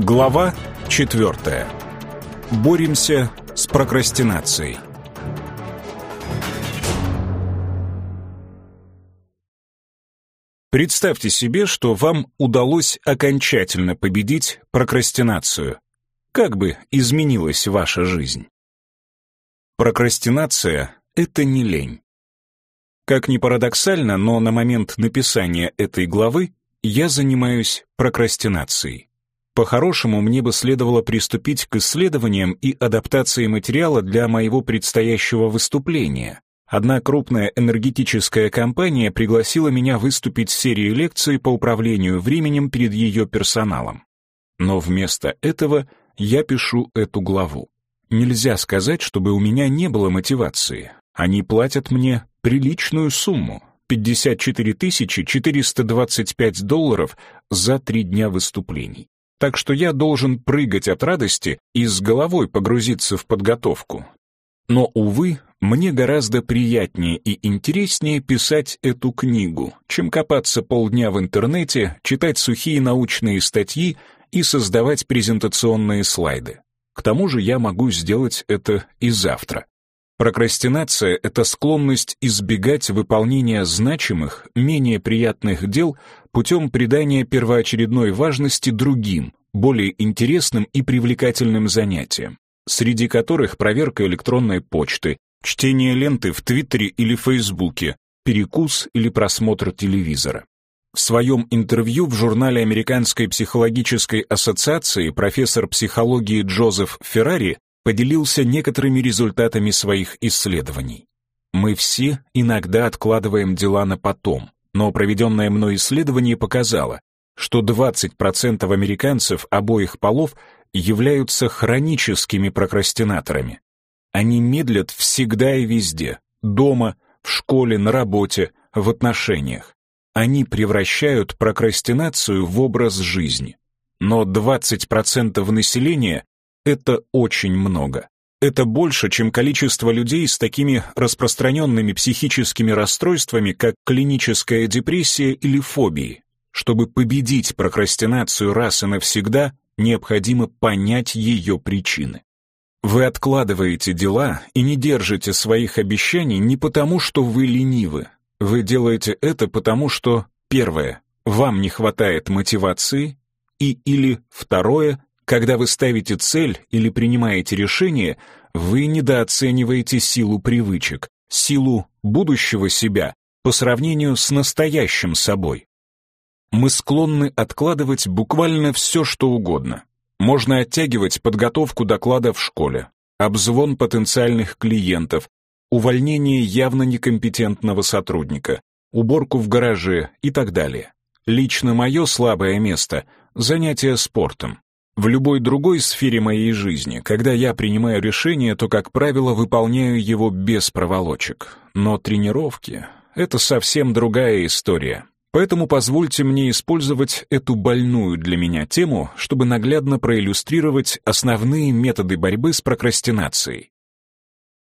Глава 4. Боремся с прокрастинацией. Представьте себе, что вам удалось окончательно победить прокрастинацию. Как бы изменилась ваша жизнь? Прокрастинация — это не лень. Как ни парадоксально, но на момент написания этой главы я занимаюсь прокрастинацией. По-хорошему, мне бы следовало приступить к исследованиям и адаптации материала для моего предстоящего выступления. Одна крупная энергетическая компания пригласила меня выступить в серии лекций по управлению временем перед ее персоналом. Но вместо этого я пишу эту главу. Нельзя сказать, чтобы у меня не было мотивации. Они платят мне приличную сумму, 54 425 долларов за три дня выступлений так что я должен прыгать от радости и с головой погрузиться в подготовку. Но, увы, мне гораздо приятнее и интереснее писать эту книгу, чем копаться полдня в интернете, читать сухие научные статьи и создавать презентационные слайды. К тому же я могу сделать это и завтра. Прокрастинация — это склонность избегать выполнения значимых, менее приятных дел путем придания первоочередной важности другим, более интересным и привлекательным занятиям, среди которых проверка электронной почты, чтение ленты в Твиттере или Фейсбуке, перекус или просмотр телевизора. В своем интервью в журнале Американской психологической ассоциации профессор психологии Джозеф Феррари поделился некоторыми результатами своих исследований. Мы все иногда откладываем дела на потом, но проведенное мной исследование показало, что 20% американцев обоих полов являются хроническими прокрастинаторами. Они медлят всегда и везде, дома, в школе, на работе, в отношениях. Они превращают прокрастинацию в образ жизни. Но 20% населения это очень много. Это больше, чем количество людей с такими распространенными психическими расстройствами, как клиническая депрессия или фобии. Чтобы победить прокрастинацию раз и навсегда, необходимо понять ее причины. Вы откладываете дела и не держите своих обещаний не потому, что вы ленивы. Вы делаете это потому, что, первое, вам не хватает мотивации, и или, второе, когда вы ставите цель или принимаете решение, вы недооцениваете силу привычек, силу будущего себя по сравнению с настоящим собой. Мы склонны откладывать буквально все, что угодно. Можно оттягивать подготовку доклада в школе, обзвон потенциальных клиентов, увольнение явно некомпетентного сотрудника, уборку в гараже и так далее. Лично мое слабое место — занятие спортом. В любой другой сфере моей жизни, когда я принимаю решение, то, как правило, выполняю его без проволочек. Но тренировки — это совсем другая история. Поэтому позвольте мне использовать эту больную для меня тему, чтобы наглядно проиллюстрировать основные методы борьбы с прокрастинацией.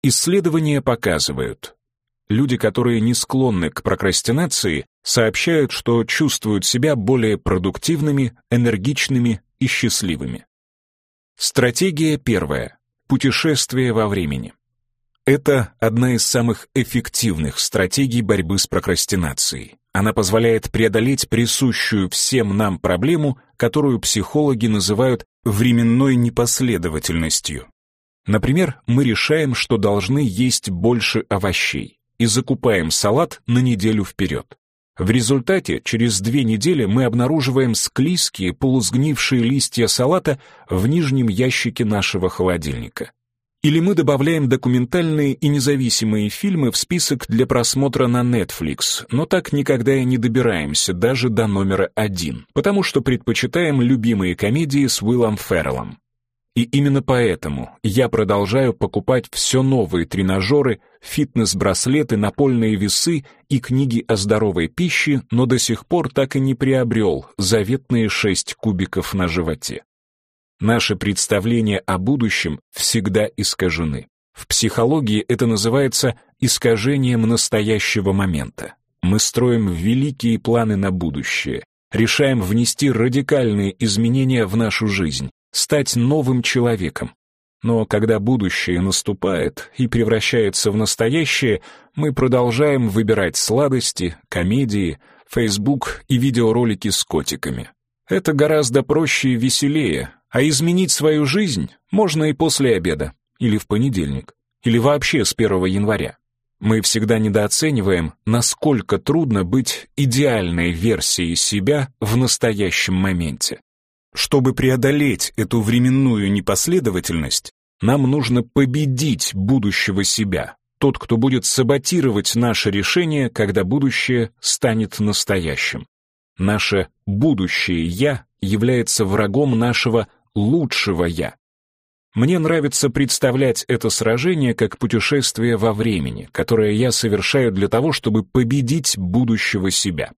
Исследования показывают, люди, которые не склонны к прокрастинации, сообщают, что чувствуют себя более продуктивными, энергичными и счастливыми. Стратегия первая. Путешествие во времени. Это одна из самых эффективных стратегий борьбы с прокрастинацией. Она позволяет преодолеть присущую всем нам проблему, которую психологи называют временной непоследовательностью. Например, мы решаем, что должны есть больше овощей и закупаем салат на неделю вперед. В результате через две недели мы обнаруживаем склизкие, полусгнившие листья салата в нижнем ящике нашего холодильника. Или мы добавляем документальные и независимые фильмы в список для просмотра на Netflix, но так никогда и не добираемся даже до номера один, потому что предпочитаем любимые комедии с Уиллом Ферреллом. И именно поэтому я продолжаю покупать все новые тренажеры, фитнес-браслеты, напольные весы и книги о здоровой пище, но до сих пор так и не приобрел заветные шесть кубиков на животе. Наши представления о будущем всегда искажены. В психологии это называется искажением настоящего момента. Мы строим великие планы на будущее, решаем внести радикальные изменения в нашу жизнь, стать новым человеком. Но когда будущее наступает и превращается в настоящее, мы продолжаем выбирать сладости, комедии, Facebook и видеоролики с котиками. Это гораздо проще и веселее, а изменить свою жизнь можно и после обеда, или в понедельник, или вообще с 1 января. Мы всегда недооцениваем, насколько трудно быть идеальной версией себя в настоящем моменте. Чтобы преодолеть эту временную непоследовательность, нам нужно победить будущего себя, тот, кто будет саботировать наше решение, когда будущее станет настоящим. Наше будущее «я» является врагом нашего лучшего «я». Мне нравится представлять это сражение как путешествие во времени, которое я совершаю для того, чтобы победить будущего себя.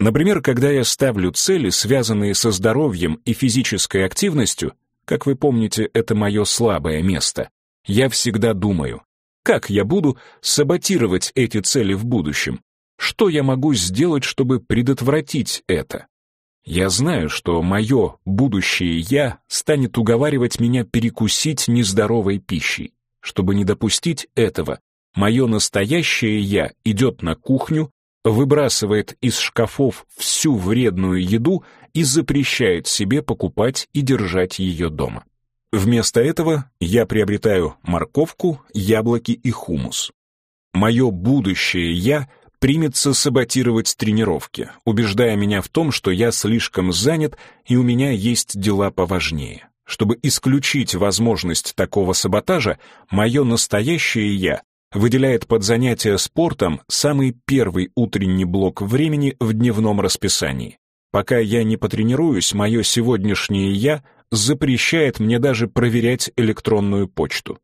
Например, когда я ставлю цели, связанные со здоровьем и физической активностью, как вы помните, это мое слабое место, я всегда думаю, как я буду саботировать эти цели в будущем? Что я могу сделать, чтобы предотвратить это? Я знаю, что мое будущее «я» станет уговаривать меня перекусить нездоровой пищей. Чтобы не допустить этого, мое настоящее «я» идет на кухню, выбрасывает из шкафов всю вредную еду и запрещает себе покупать и держать ее дома. Вместо этого я приобретаю морковку, яблоки и хумус. Мое будущее «я» примется саботировать тренировки, убеждая меня в том, что я слишком занят и у меня есть дела поважнее. Чтобы исключить возможность такого саботажа, мое настоящее «я» выделяет под занятия спортом самый первый утренний блок времени в дневном расписании. Пока я не потренируюсь, мое сегодняшнее «я» запрещает мне даже проверять электронную почту.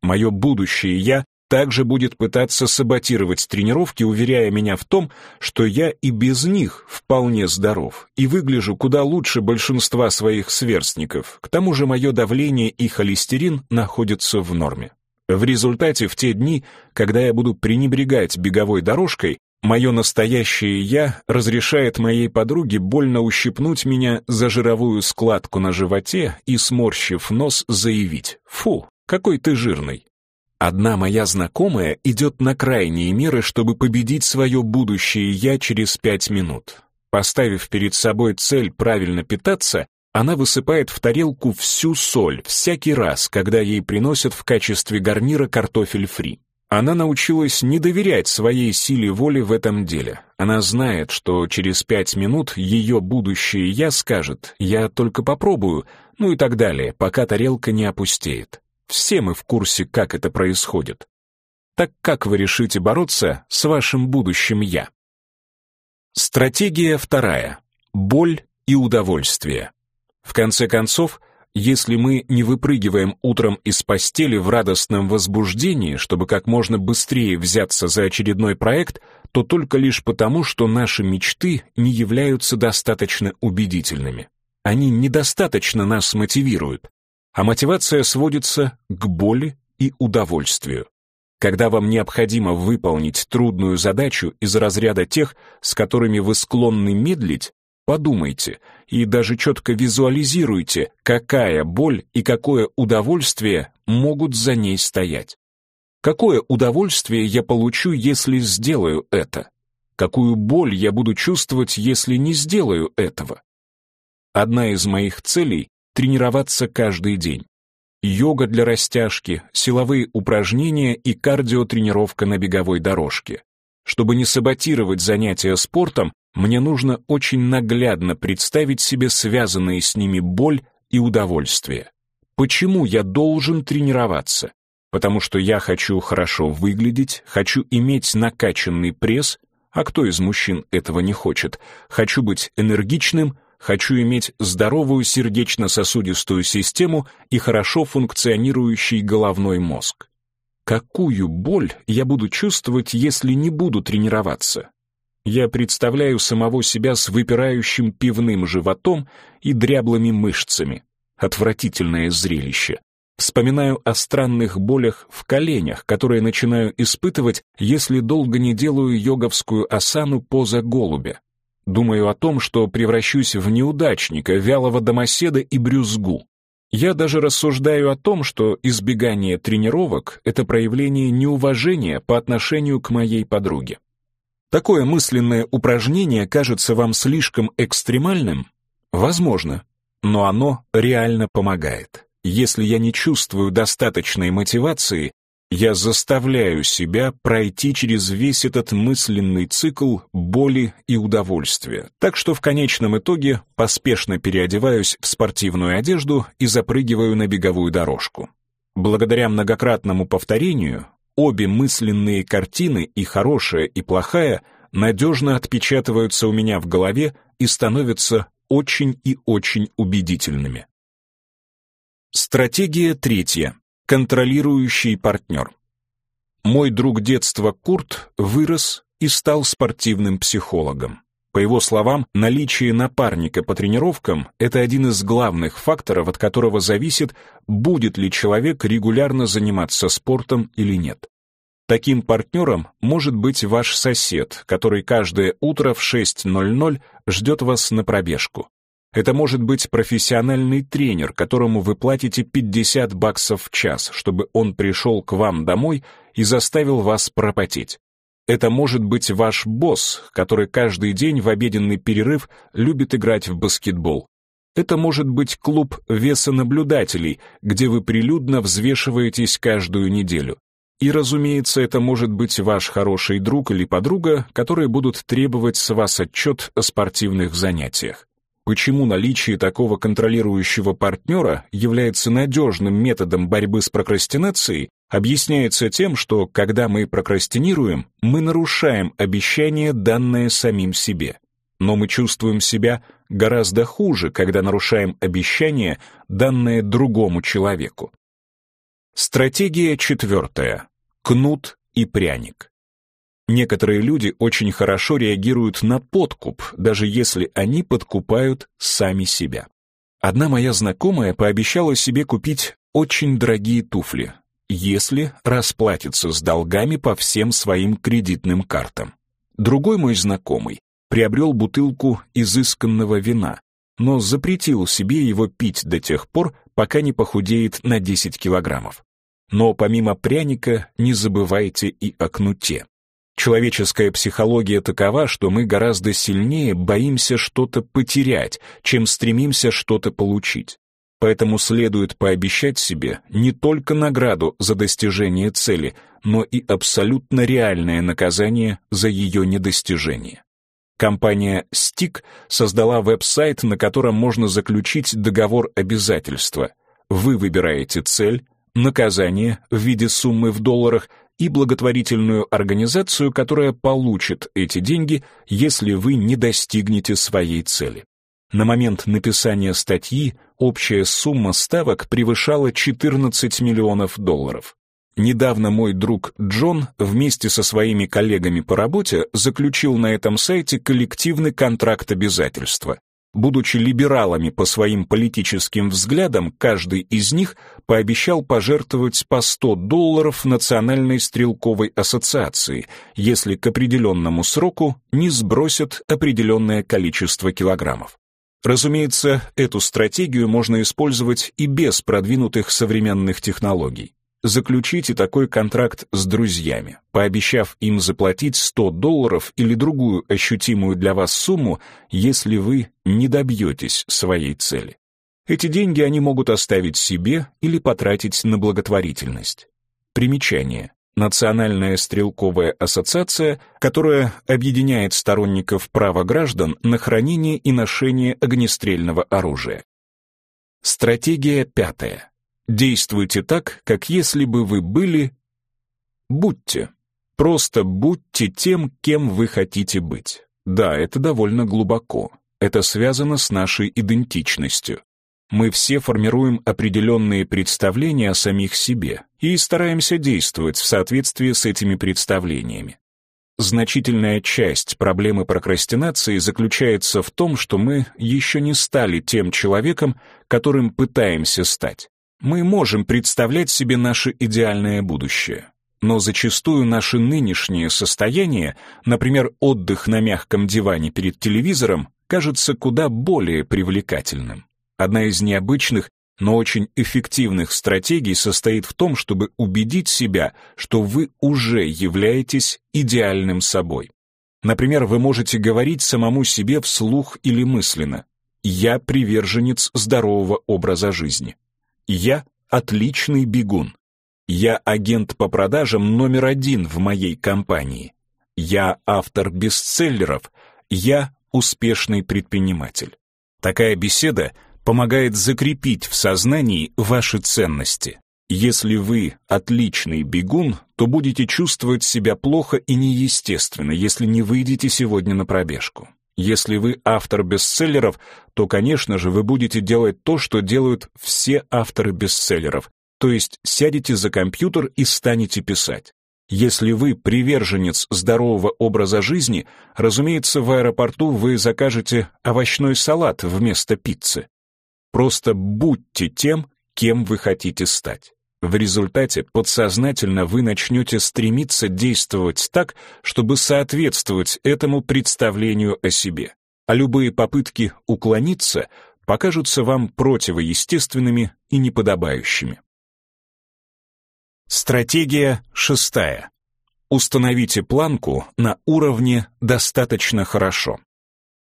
Мое будущее «я» также будет пытаться саботировать тренировки, уверяя меня в том, что я и без них вполне здоров и выгляжу куда лучше большинства своих сверстников. К тому же мое давление и холестерин находятся в норме. В результате в те дни, когда я буду пренебрегать беговой дорожкой, мое настоящее «я» разрешает моей подруге больно ущипнуть меня за жировую складку на животе и, сморщив нос, заявить «Фу, какой ты жирный». Одна моя знакомая идет на крайние меры, чтобы победить свое будущее «я» через пять минут. Поставив перед собой цель правильно питаться, она высыпает в тарелку всю соль всякий раз, когда ей приносят в качестве гарнира картофель фри. Она научилась не доверять своей силе воли в этом деле. Она знает, что через пять минут ее будущее «я» скажет «я только попробую», ну и так далее, пока тарелка не опустеет. Все мы в курсе, как это происходит. Так как вы решите бороться с вашим будущим «я»? Стратегия вторая. Боль и удовольствие. В конце концов, если мы не выпрыгиваем утром из постели в радостном возбуждении, чтобы как можно быстрее взяться за очередной проект, то только лишь потому, что наши мечты не являются достаточно убедительными. Они недостаточно нас мотивируют а мотивация сводится к боли и удовольствию. Когда вам необходимо выполнить трудную задачу из разряда тех, с которыми вы склонны медлить, подумайте и даже четко визуализируйте, какая боль и какое удовольствие могут за ней стоять. Какое удовольствие я получу, если сделаю это? Какую боль я буду чувствовать, если не сделаю этого? Одна из моих целей тренироваться каждый день. Йога для растяжки, силовые упражнения и кардиотренировка на беговой дорожке. Чтобы не саботировать занятия спортом, мне нужно очень наглядно представить себе связанные с ними боль и удовольствие. Почему я должен тренироваться? Потому что я хочу хорошо выглядеть, хочу иметь накачанный пресс, а кто из мужчин этого не хочет? Хочу быть энергичным, Хочу иметь здоровую сердечно-сосудистую систему и хорошо функционирующий головной мозг. Какую боль я буду чувствовать, если не буду тренироваться? Я представляю самого себя с выпирающим пивным животом и дряблыми мышцами. Отвратительное зрелище. Вспоминаю о странных болях в коленях, которые начинаю испытывать, если долго не делаю йоговскую асану поза голубя. Думаю о том, что превращусь в неудачника, вялого домоседа и брюзгу. Я даже рассуждаю о том, что избегание тренировок — это проявление неуважения по отношению к моей подруге. Такое мысленное упражнение кажется вам слишком экстремальным? Возможно, но оно реально помогает. Если я не чувствую достаточной мотивации, я заставляю себя пройти через весь этот мысленный цикл боли и удовольствия. Так что в конечном итоге поспешно переодеваюсь в спортивную одежду и запрыгиваю на беговую дорожку. Благодаря многократному повторению Обе мысленные картины, и хорошая, и плохая, надежно отпечатываются у меня в голове и становятся очень и очень убедительными. Стратегия третья. Контролирующий партнер. Мой друг детства Курт вырос и стал спортивным психологом. По его словам, наличие напарника по тренировкам — это один из главных факторов, от которого зависит, будет ли человек регулярно заниматься спортом или нет. Таким партнером может быть ваш сосед, который каждое утро в 6.00 ждет вас на пробежку. Это может быть профессиональный тренер, которому вы платите 50 баксов в час, чтобы он пришел к вам домой и заставил вас пропотеть. Это может быть ваш босс, который каждый день в обеденный перерыв любит играть в баскетбол. Это может быть клуб весонаблюдателей, где вы прилюдно взвешиваетесь каждую неделю. И, разумеется, это может быть ваш хороший друг или подруга, которые будут требовать с вас отчет о спортивных занятиях. Почему наличие такого контролирующего партнера является надежным методом борьбы с прокрастинацией, объясняется тем, что когда мы прокрастинируем, мы нарушаем обещание, данное самим себе. Но мы чувствуем себя гораздо хуже, когда нарушаем обещание, данное другому человеку. Стратегия четвертая. Кнут и пряник. Некоторые люди очень хорошо реагируют на подкуп, даже если они подкупают сами себя. Одна моя знакомая пообещала себе купить очень дорогие туфли, если расплатится с долгами по всем своим кредитным картам. Другой мой знакомый приобрел бутылку изысканного вина, но запретил себе его пить до тех пор, пока не похудеет на 10 килограммов. Но помимо пряника не забывайте и о кнуте. Человеческая психология такова, что мы гораздо сильнее боимся что-то потерять, чем стремимся что-то получить. Поэтому следует пообещать себе не только награду за достижение цели, но и абсолютно реальное наказание за ее недостижение. Компания Stick создала веб-сайт, на котором можно заключить договор обязательства. Вы выбираете цель, наказание в виде суммы в долларах и благотворительную организацию, которая получит эти деньги, если вы не достигнете своей цели. На момент написания статьи общая сумма ставок превышала 14 миллионов долларов. Недавно мой друг Джон вместе со своими коллегами по работе заключил на этом сайте коллективный контракт обязательства. Будучи либералами по своим политическим взглядам, каждый из них пообещал пожертвовать по 100 долларов Национальной стрелковой ассоциации, если к определенному сроку не сбросят определенное количество килограммов. Разумеется, эту стратегию можно использовать и без продвинутых современных технологий. Заключите такой контракт с друзьями, пообещав им заплатить 100 долларов или другую ощутимую для вас сумму, если вы не добьетесь своей цели. Эти деньги они могут оставить себе или потратить на благотворительность. Примечание. Национальная стрелковая ассоциация, которая объединяет сторонников права граждан на хранение и ношение огнестрельного оружия. Стратегия пятая. Действуйте так, как если бы вы были... Будьте. Просто будьте тем, кем вы хотите быть. Да, это довольно глубоко. Это связано с нашей идентичностью. Мы все формируем определенные представления о самих себе и стараемся действовать в соответствии с этими представлениями. Значительная часть проблемы прокрастинации заключается в том, что мы еще не стали тем человеком, которым пытаемся стать. Мы можем представлять себе наше идеальное будущее. Но зачастую наше нынешнее состояние, например, отдых на мягком диване перед телевизором, кажется куда более привлекательным. Одна из необычных, но очень эффективных стратегий состоит в том, чтобы убедить себя, что вы уже являетесь идеальным собой. Например, вы можете говорить самому себе вслух или мысленно «Я приверженец здорового образа жизни». «Я отличный бегун». «Я агент по продажам номер один в моей компании». «Я автор бестселлеров». «Я успешный предприниматель». Такая беседа помогает закрепить в сознании ваши ценности. Если вы отличный бегун, то будете чувствовать себя плохо и неестественно, если не выйдете сегодня на пробежку. Если вы автор бестселлеров, то, конечно же, вы будете делать то, что делают все авторы бестселлеров, то есть сядете за компьютер и станете писать. Если вы приверженец здорового образа жизни, разумеется, в аэропорту вы закажете овощной салат вместо пиццы. Просто будьте тем, кем вы хотите стать. В результате подсознательно вы начнете стремиться действовать так, чтобы соответствовать этому представлению о себе. А любые попытки уклониться покажутся вам противоестественными и неподобающими. Стратегия шестая. Установите планку на уровне «достаточно хорошо».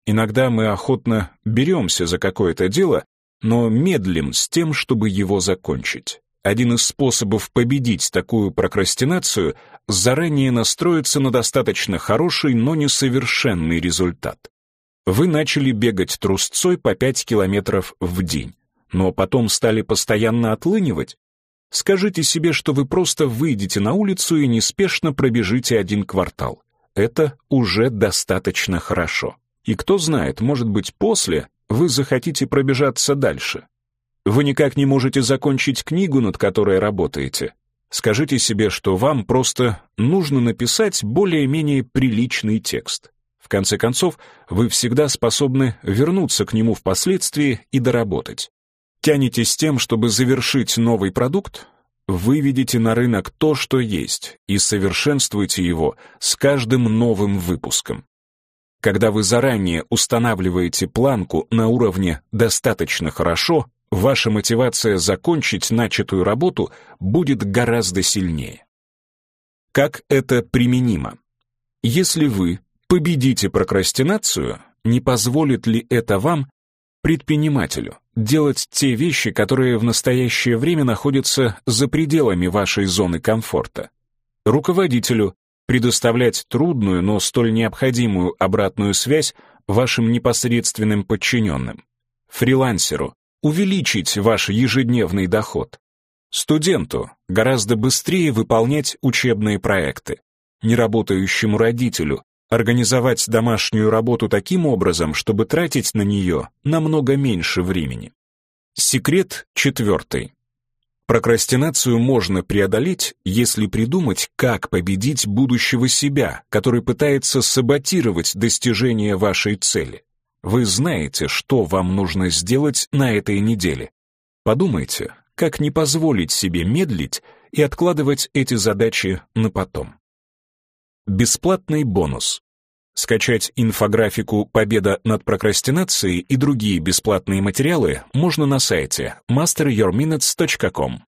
Иногда мы охотно беремся за какое-то дело, но медлим с тем, чтобы его закончить. Один из способов победить такую прокрастинацию — заранее настроиться на достаточно хороший, но несовершенный результат. Вы начали бегать трусцой по 5 километров в день, но потом стали постоянно отлынивать. Скажите себе, что вы просто выйдете на улицу и неспешно пробежите один квартал. Это уже достаточно хорошо. И кто знает, может быть, после вы захотите пробежаться дальше. Вы никак не можете закончить книгу, над которой работаете. Скажите себе, что вам просто нужно написать более-менее приличный текст. В конце концов, вы всегда способны вернуться к нему впоследствии и доработать. Тянетесь тем, чтобы завершить новый продукт? Выведите на рынок то, что есть, и совершенствуйте его с каждым новым выпуском. Когда вы заранее устанавливаете планку на уровне «достаточно хорошо», ваша мотивация закончить начатую работу будет гораздо сильнее. Как это применимо? Если вы победите прокрастинацию, не позволит ли это вам, предпринимателю, делать те вещи, которые в настоящее время находятся за пределами вашей зоны комфорта? Руководителю предоставлять трудную, но столь необходимую обратную связь вашим непосредственным подчиненным. Фрилансеру увеличить ваш ежедневный доход. Студенту гораздо быстрее выполнять учебные проекты. Неработающему родителю организовать домашнюю работу таким образом, чтобы тратить на нее намного меньше времени. Секрет четвертый. Прокрастинацию можно преодолеть, если придумать, как победить будущего себя, который пытается саботировать достижение вашей цели. Вы знаете, что вам нужно сделать на этой неделе. Подумайте, как не позволить себе медлить и откладывать эти задачи на потом. Бесплатный бонус. Скачать инфографику «Победа над прокрастинацией» и другие бесплатные материалы можно на сайте masteryourminutes.com.